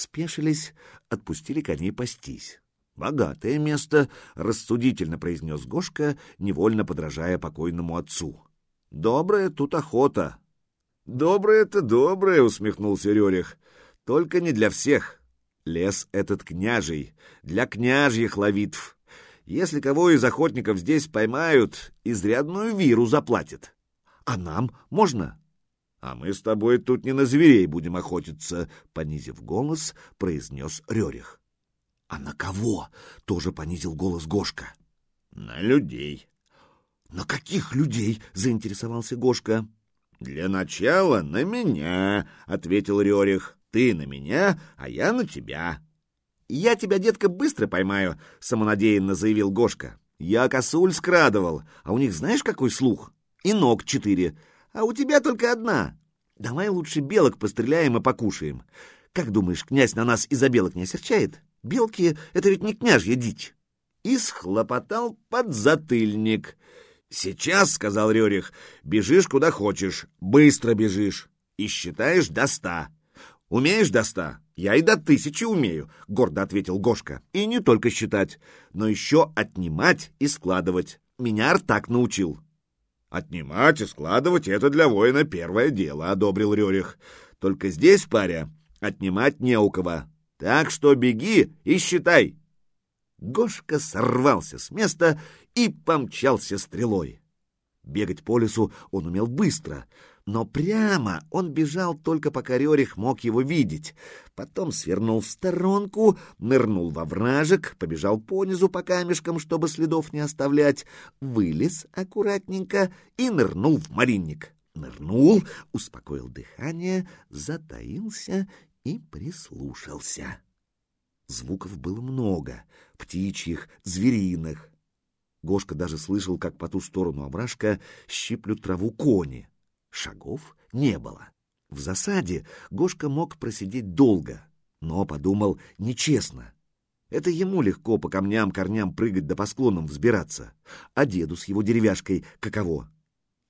спешились, отпустили коней пастись. «Богатое место», — рассудительно произнес Гошка, невольно подражая покойному отцу. «Добрая тут охота». «Доброе-то доброе», — усмехнулся Рерих. «Только не для всех. Лес этот княжий, для княжьих ловитв. Если кого из охотников здесь поймают, изрядную виру заплатят. А нам можно?» «А мы с тобой тут не на зверей будем охотиться», — понизив голос, произнес Рерих. «А на кого?» — тоже понизил голос Гошка. «На людей». «На каких людей?» — заинтересовался Гошка. «Для начала на меня», — ответил Рерих. «Ты на меня, а я на тебя». «Я тебя, детка, быстро поймаю», — самонадеянно заявил Гошка. «Я косуль скрадывал, а у них знаешь, какой слух? И ног четыре, а у тебя только одна. Давай лучше белок постреляем и покушаем. Как думаешь, князь на нас из-за белок не осерчает? Белки — это ведь не княжья дичь. И схлопотал подзатыльник. «Сейчас, — сказал Рерих, — бежишь куда хочешь, быстро бежишь и считаешь до ста. Умеешь до ста? Я и до тысячи умею, — гордо ответил Гошка. И не только считать, но еще отнимать и складывать. Меня Артак научил. «Отнимать и складывать — это для воина первое дело», — одобрил Рерих. «Только здесь, паря, отнимать не у кого. Так что беги и считай». Гошка сорвался с места и помчался стрелой. Бегать по лесу он умел быстро, но прямо он бежал только пока Рерих мог его видеть. Потом свернул в сторонку, нырнул во вражек, побежал понизу по камешкам, чтобы следов не оставлять, вылез аккуратненько и нырнул в маринник. Нырнул, успокоил дыхание, затаился и прислушался. Звуков было много — птичьих, звериных. Гошка даже слышал, как по ту сторону овражка щиплют траву кони. Шагов не было. В засаде Гошка мог просидеть долго, но подумал нечестно. Это ему легко по камням-корням прыгать да по склонам взбираться, а деду с его деревяшкой каково.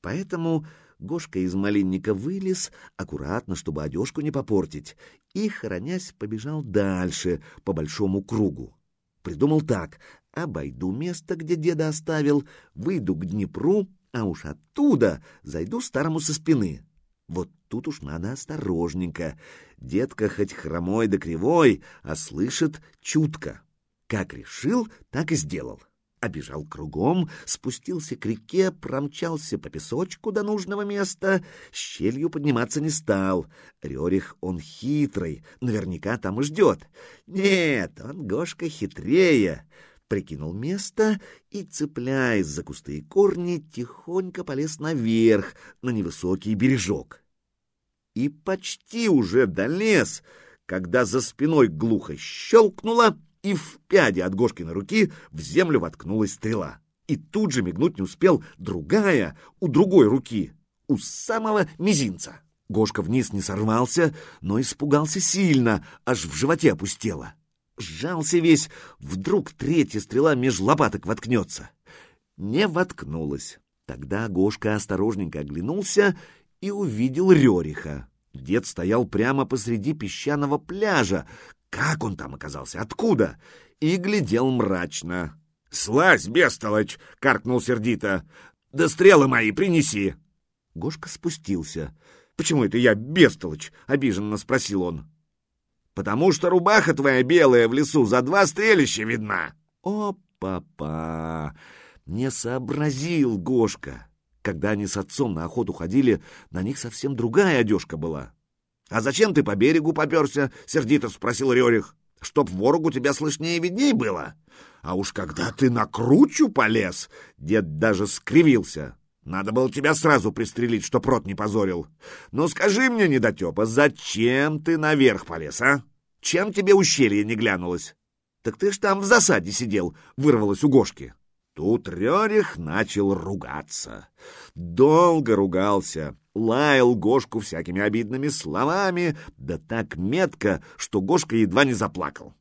Поэтому Гошка из малинника вылез, аккуратно, чтобы одежку не попортить, и, хоронясь, побежал дальше, по большому кругу. Придумал так — обойду место, где деда оставил, выйду к Днепру, а уж оттуда зайду старому со спины. Вот тут уж надо осторожненько. Детка хоть хромой да кривой, а слышит чутко. Как решил, так и сделал. Обежал кругом, спустился к реке, промчался по песочку до нужного места, щелью подниматься не стал. Рерих он хитрый, наверняка там и ждет. Нет, он Гошка хитрее прикинул место и, цепляясь за кусты и корни, тихонько полез наверх, на невысокий бережок. И почти уже долез, когда за спиной глухо щелкнуло, и в пяде от Гошкиной руки в землю воткнулась стрела. И тут же мигнуть не успел другая, у другой руки, у самого мизинца. Гошка вниз не сорвался, но испугался сильно, аж в животе опустело сжался весь, вдруг третья стрела меж лопаток воткнется. Не воткнулась. Тогда Гошка осторожненько оглянулся и увидел Рериха. Дед стоял прямо посреди песчаного пляжа. Как он там оказался? Откуда? И глядел мрачно. «Слазь, бестолочь!» — каркнул сердито. «Да стрелы мои принеси!» Гошка спустился. «Почему это я бестолочь?» — обиженно спросил он потому что рубаха твоя белая в лесу за два стрелища видна. О, папа! Не сообразил Гошка. Когда они с отцом на охоту ходили, на них совсем другая одежка была. — А зачем ты по берегу поперся? — сердито спросил Рерих. — Чтоб ворогу тебя слышнее и видней было. А уж когда ты на кручу полез, дед даже скривился. Надо было тебя сразу пристрелить, чтоб рот не позорил. Ну скажи мне, недотепа, зачем ты наверх полез, а? Чем тебе ущелье не глянулось? Так ты ж там в засаде сидел, вырвалось у Гошки. Тут Рерих начал ругаться. Долго ругался, лаял Гошку всякими обидными словами, да так метко, что Гошка едва не заплакал.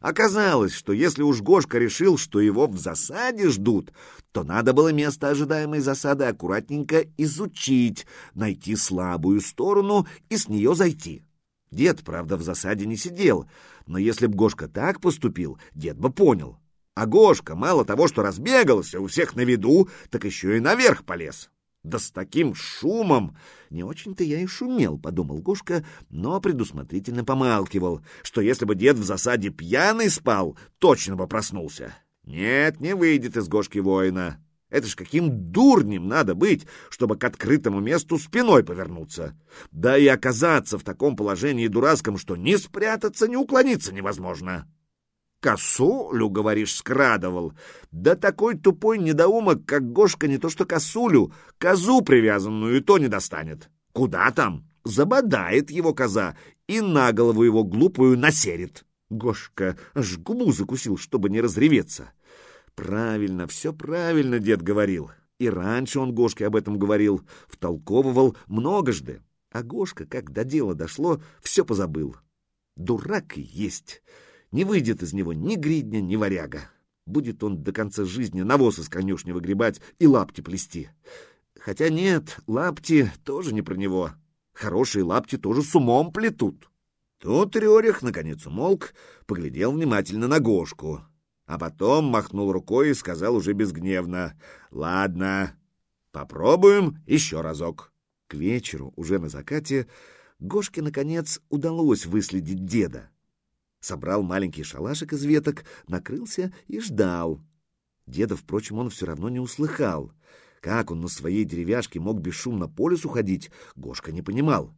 Оказалось, что если уж Гошка решил, что его в засаде ждут, то надо было место ожидаемой засады аккуратненько изучить, найти слабую сторону и с нее зайти. Дед, правда, в засаде не сидел, но если б Гошка так поступил, дед бы понял. А Гошка мало того, что разбегался у всех на виду, так еще и наверх полез. Да с таким шумом! Не очень-то я и шумел, — подумал Гошка, но предусмотрительно помалкивал, что если бы дед в засаде пьяный спал, точно бы проснулся. Нет, не выйдет из Гошки воина. Это ж каким дурнем надо быть, чтобы к открытому месту спиной повернуться. Да и оказаться в таком положении дурацком, что ни спрятаться, ни уклониться невозможно. Косулю, говоришь, скрадывал. Да такой тупой недоумок, как Гошка, не то что косулю, козу привязанную и то не достанет. Куда там? Забодает его коза и на голову его глупую насерит. Гошка аж губу закусил, чтобы не разреветься. Правильно, все правильно дед говорил. И раньше он Гошке об этом говорил, втолковывал многожды. А Гошка, как до дела дошло, все позабыл. Дурак и есть. Не выйдет из него ни гридня, ни варяга. Будет он до конца жизни навоз из конюшни выгребать и лапти плести. Хотя нет, лапти тоже не про него. Хорошие лапти тоже с умом плетут. Тут Рерих наконец умолк, поглядел внимательно на Гошку, а потом махнул рукой и сказал уже безгневно, «Ладно, попробуем еще разок». К вечеру, уже на закате, Гошке, наконец, удалось выследить деда собрал маленький шалашик из веток, накрылся и ждал. Деда, впрочем, он все равно не услыхал. Как он на своей деревяшке мог бесшумно по лесу ходить, Гошка не понимал.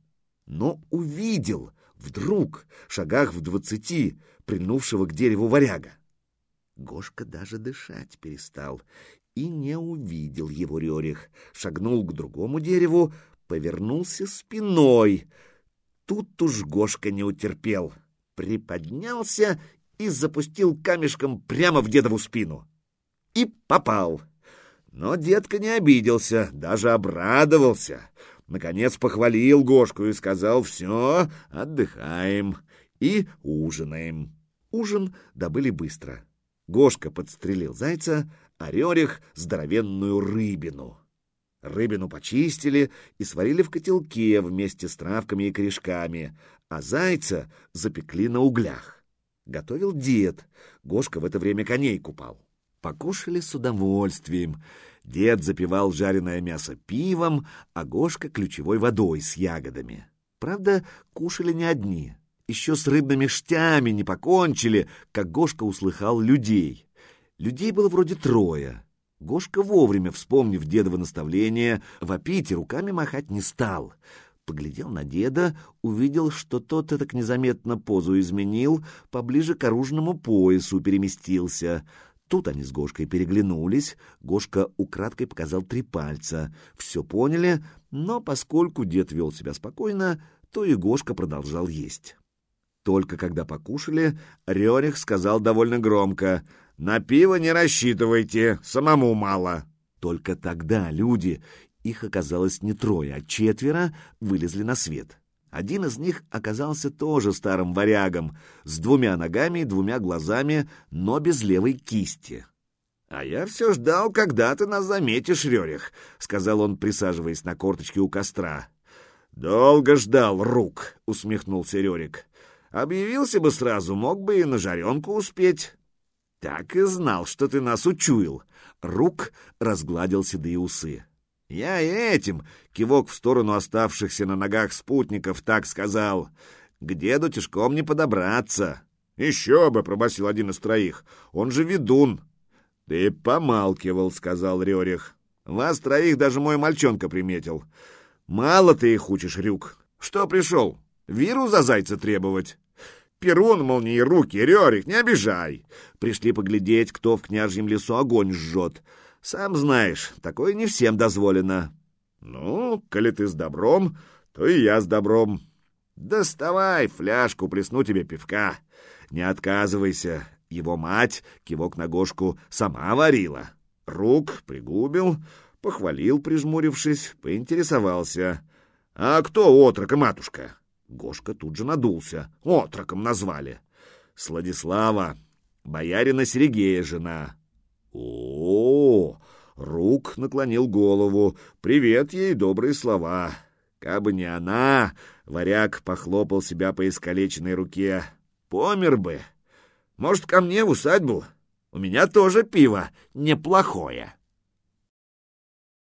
Но увидел, вдруг, шагах в двадцати, прильнувшего к дереву варяга. Гошка даже дышать перестал и не увидел его Рерих. Шагнул к другому дереву, повернулся спиной. Тут уж Гошка не утерпел — приподнялся и запустил камешком прямо в дедову спину. И попал. Но дедка не обиделся, даже обрадовался. Наконец похвалил Гошку и сказал «Все, отдыхаем и ужинаем». Ужин добыли быстро. Гошка подстрелил зайца, а Рерих — здоровенную рыбину. Рыбину почистили и сварили в котелке вместе с травками и корешками, а зайца запекли на углях. Готовил дед, Гошка в это время коней купал. Покушали с удовольствием. Дед запивал жареное мясо пивом, а Гошка — ключевой водой с ягодами. Правда, кушали не одни. Еще с рыбными штями не покончили, как Гошка услыхал людей. Людей было вроде трое — Гошка, вовремя вспомнив дедово наставление, вопить и руками махать не стал. Поглядел на деда, увидел, что тот так незаметно позу изменил, поближе к оружному поясу переместился. Тут они с Гошкой переглянулись, Гошка украдкой показал три пальца. Все поняли, но поскольку дед вел себя спокойно, то и Гошка продолжал есть. Только когда покушали, Рерих сказал довольно громко — на пиво не рассчитывайте, самому мало. Только тогда люди, их оказалось не трое, а четверо, вылезли на свет. Один из них оказался тоже старым варягом, с двумя ногами и двумя глазами, но без левой кисти. — А я все ждал, когда ты нас заметишь, Рерих, — сказал он, присаживаясь на корточке у костра. — Долго ждал, рук, — усмехнулся Рерик. — Объявился бы сразу, мог бы и на жаренку успеть. Так и знал, что ты нас учуял. Рук разгладил седые усы. Я этим, кивок в сторону оставшихся на ногах спутников, так сказал. К деду тяжком не подобраться. Еще бы, пробасил один из троих. Он же ведун. Ты помалкивал, сказал Рерих. Вас троих даже мой мальчонка приметил. Мало ты их учишь, Рюк. Что пришел? Виру за зайца требовать? Перун, молнии руки, Рерик, не обижай. Пришли поглядеть, кто в княжьем лесу огонь жжет. Сам знаешь, такое не всем дозволено. Ну, коли ты с добром, то и я с добром. Доставай фляжку, плесну тебе пивка. Не отказывайся. Его мать, кивок на гошку, сама варила. Рук пригубил, похвалил, прижмурившись, поинтересовался. — А кто отрока, матушка? Гошка тут же надулся. Отроком назвали. Сладислава, боярина Сергея жена. О, Рук наклонил голову. Привет ей, добрые слова. Кабы не она, варяг похлопал себя по искалеченной руке. Помер бы. Может, ко мне в усадьбу? У меня тоже пиво неплохое.